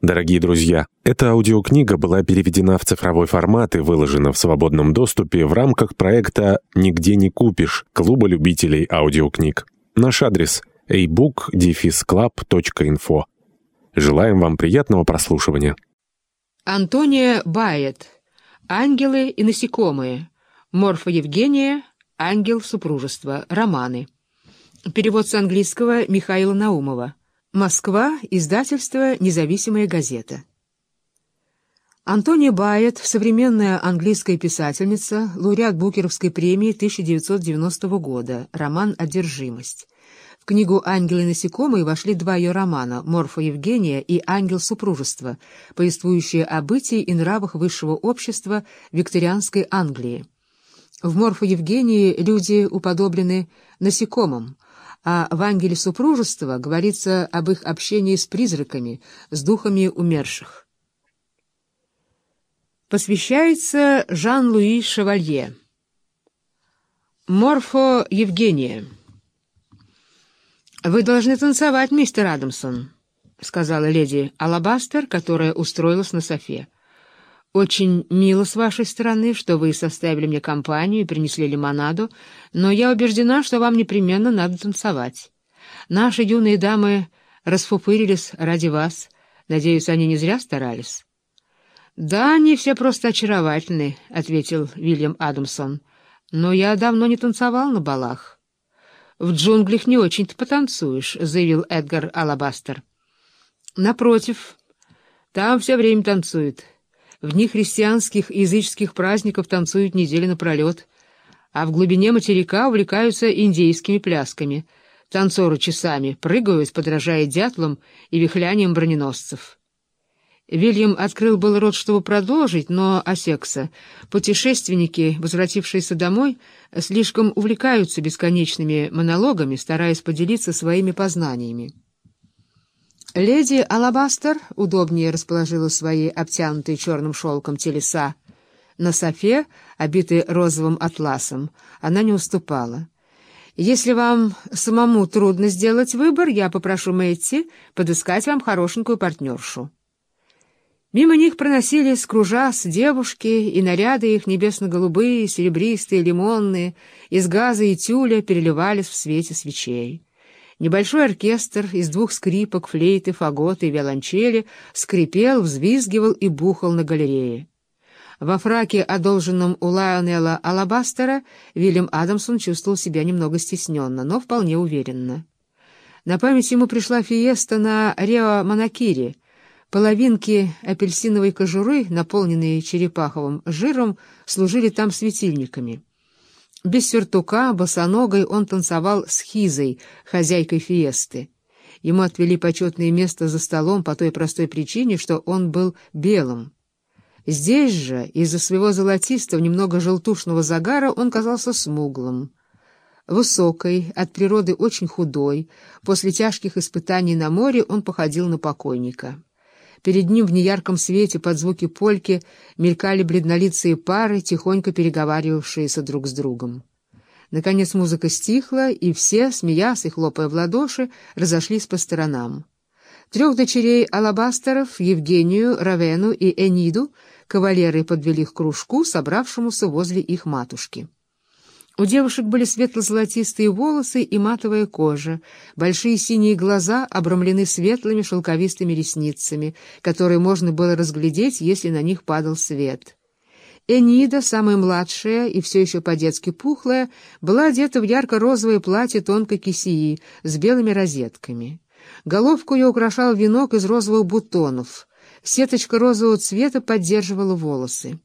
Дорогие друзья, эта аудиокнига была переведена в цифровой формат и выложена в свободном доступе в рамках проекта «Нигде не купишь» Клуба любителей аудиокниг. Наш адрес – ebook-club.info. Желаем вам приятного прослушивания. Антония Байет. «Ангелы и насекомые». Морфа Евгения. «Ангел супружества». Романы. Перевод с английского Михаила Наумова. Москва. Издательство «Независимая газета». Антония Байет, современная английская писательница, лауреат Букеровской премии 1990 года, роман «Одержимость». В книгу «Ангелы и насекомые» вошли два ее романа «Морфа Евгения» и «Ангел супружества», повествующие о бытии и нравах высшего общества викторианской Англии. В «Морфа Евгении» люди уподоблены насекомым, а в «Ангеле супружества» говорится об их общении с призраками, с духами умерших. Посвящается Жан-Луи Шевалье. Морфо Евгения. «Вы должны танцевать, мистер Адамсон», — сказала леди Алабастер, которая устроилась на софе. «Очень мило с вашей стороны, что вы составили мне компанию и принесли лимонаду, но я убеждена, что вам непременно надо танцевать. Наши юные дамы расфупырились ради вас. Надеюсь, они не зря старались». «Да, они все просто очаровательны», — ответил Вильям Адамсон. «Но я давно не танцевал на балах». «В джунглях не очень-то потанцуешь», — заявил Эдгар Алабастер. «Напротив, там все время танцуют». В дни христианских и языческих праздников танцуют недели напролет, а в глубине материка увлекаются индейскими плясками. Танцоры часами прыгают, подражая дятлам и вихляниям броненосцев. Вильям открыл был рот, чтобы продолжить, но осекся. Путешественники, возвратившиеся домой, слишком увлекаются бесконечными монологами, стараясь поделиться своими познаниями. Леди Алабастер удобнее расположила свои обтянутые черным шелком телеса. На софе, обитой розовым атласом, она не уступала. «Если вам самому трудно сделать выбор, я попрошу Мэтти подыскать вам хорошенькую партнершу». Мимо них проносились кружас девушки, и наряды их небесно-голубые, серебристые, лимонные, из газа и тюля переливались в свете свечей. Небольшой оркестр из двух скрипок, флейты, фаготы и виолончели скрипел, взвизгивал и бухал на галерее. Во фраке, одолженном у Лайонела Алабастера, Вильям Адамсон чувствовал себя немного стесненно, но вполне уверенно. На память ему пришла фиеста на Рео-Монакире. Половинки апельсиновой кожуры, наполненные черепаховым жиром, служили там светильниками. Без сюртука, босоногой, он танцевал с Хизой, хозяйкой фиесты. Ему отвели почетное место за столом по той простой причине, что он был белым. Здесь же, из-за своего золотистого, немного желтушного загара, он казался смуглым. Высокой, от природы очень худой, после тяжких испытаний на море он походил на покойника. Перед ним в неярком свете под звуки польки мелькали бледнолицые пары, тихонько переговаривавшиеся друг с другом. Наконец музыка стихла, и все, смеясь и хлопая в ладоши, разошлись по сторонам. Трех дочерей алабастеров, Евгению, Равену и Эниду, кавалеры подвели к кружку, собравшемуся возле их матушки. У девушек были светло-золотистые волосы и матовая кожа, большие синие глаза обрамлены светлыми шелковистыми ресницами, которые можно было разглядеть, если на них падал свет. Энида, самая младшая и все еще по-детски пухлая, была одета в ярко-розовое платье тонкой кисии с белыми розетками. Головку ее украшал венок из розовых бутонов. Сеточка розового цвета поддерживала волосы.